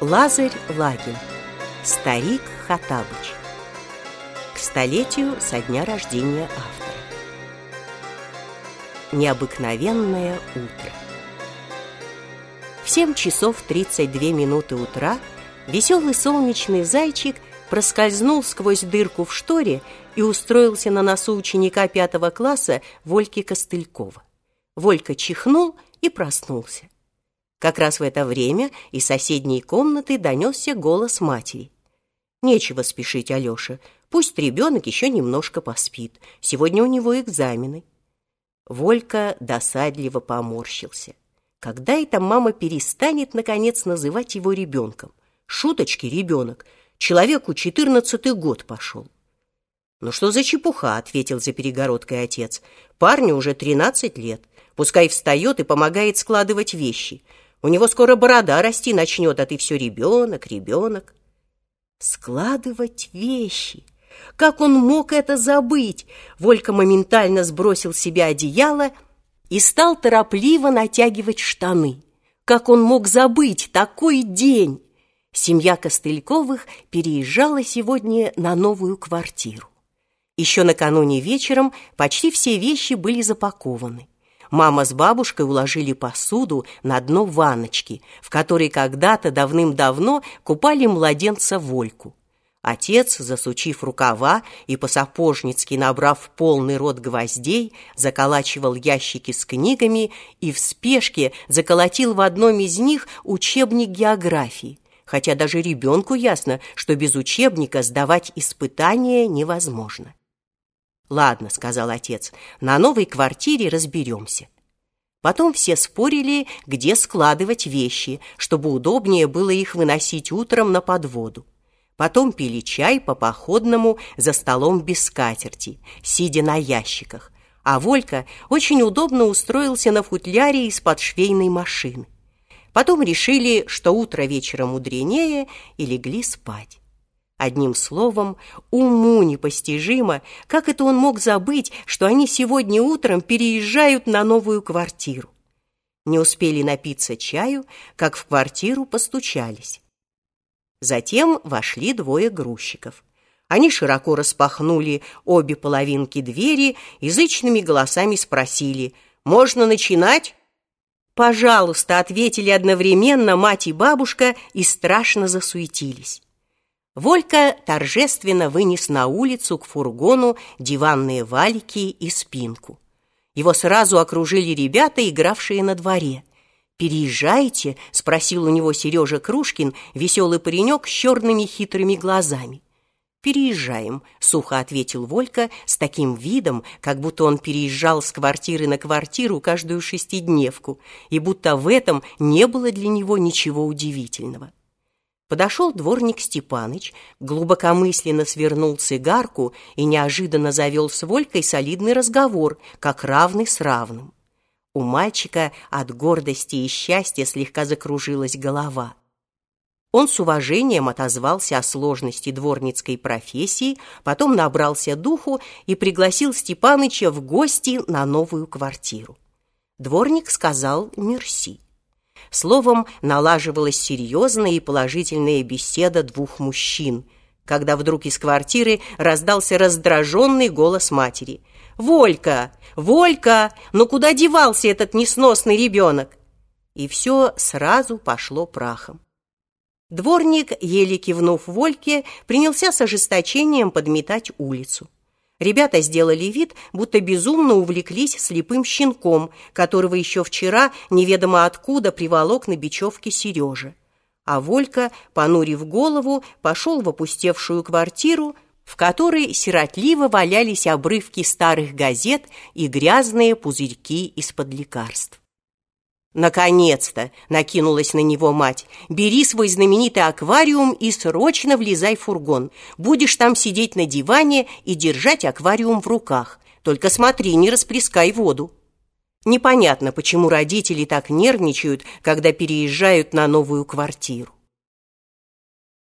Лазарь Лагин Старик Хатабыч К столетию со дня рождения автора Необыкновенное утро В 7 часов 32 минуты утра Веселый солнечный зайчик проскользнул сквозь дырку в шторе и устроился на носу ученика пятого класса Вольки Костылькова. Волька чихнул и проснулся. Как раз в это время из соседней комнаты донесся голос матери. «Нечего спешить, Алеша. Пусть ребенок еще немножко поспит. Сегодня у него экзамены». Волька досадливо поморщился. Когда эта мама перестанет, наконец, называть его ребенком? Шуточки, ребенок. Человеку четырнадцатый год пошел. «Ну что за чепуха?» — ответил за перегородкой отец. «Парню уже тринадцать лет. Пускай встает и помогает складывать вещи. У него скоро борода расти начнет, а ты все ребенок, ребенок. Складывать вещи. Как он мог это забыть? Волька моментально сбросил с себя одеяло и стал торопливо натягивать штаны. Как он мог забыть такой день? Семья Костыльковых переезжала сегодня на новую квартиру. Еще накануне вечером почти все вещи были запакованы. Мама с бабушкой уложили посуду на дно ванночки, в которой когда-то давным-давно купали младенца Вольку. Отец, засучив рукава и по-сапожницки набрав полный рот гвоздей, заколачивал ящики с книгами и в спешке заколотил в одном из них учебник географии, хотя даже ребенку ясно, что без учебника сдавать испытания невозможно. «Ладно», — сказал отец, — «на новой квартире разберемся». Потом все спорили, где складывать вещи, чтобы удобнее было их выносить утром на подводу. Потом пили чай по походному за столом без скатерти, сидя на ящиках, а Волька очень удобно устроился на футляре из-под швейной машины. Потом решили, что утро вечера мудренее, и легли спать. Одним словом, уму непостижимо, как это он мог забыть, что они сегодня утром переезжают на новую квартиру. Не успели напиться чаю, как в квартиру постучались. Затем вошли двое грузчиков. Они широко распахнули обе половинки двери и зычными голосами спросили «Можно начинать?» «Пожалуйста», — ответили одновременно мать и бабушка и страшно засуетились. Волька торжественно вынес на улицу к фургону диванные валики и спинку. Его сразу окружили ребята, игравшие на дворе. «Переезжаете?» — спросил у него Сережа Крушкин, веселый паренек с черными хитрыми глазами. «Переезжаем», — сухо ответил Волька с таким видом, как будто он переезжал с квартиры на квартиру каждую шестидневку, и будто в этом не было для него ничего удивительного. Подошел дворник Степаныч, глубокомысленно свернул цигарку и неожиданно завел с Волькой солидный разговор, как равный с равным. У мальчика от гордости и счастья слегка закружилась голова. Он с уважением отозвался о сложности дворницкой профессии, потом набрался духу и пригласил Степаныча в гости на новую квартиру. Дворник сказал «мерси». Словом, налаживалась серьезная и положительная беседа двух мужчин, когда вдруг из квартиры раздался раздраженный голос матери. «Волька! Волька! Ну куда девался этот несносный ребенок?» И все сразу пошло прахом. Дворник, еле кивнув Вольке, принялся с ожесточением подметать улицу. Ребята сделали вид, будто безумно увлеклись слепым щенком, которого еще вчера неведомо откуда приволок на бечевке Сережа. А Волька, понурив голову, пошел в опустевшую квартиру, в которой сиротливо валялись обрывки старых газет и грязные пузырьки из-под лекарств. «Наконец-то!» — накинулась на него мать. «Бери свой знаменитый аквариум и срочно влезай в фургон. Будешь там сидеть на диване и держать аквариум в руках. Только смотри, не расплескай воду». Непонятно, почему родители так нервничают, когда переезжают на новую квартиру.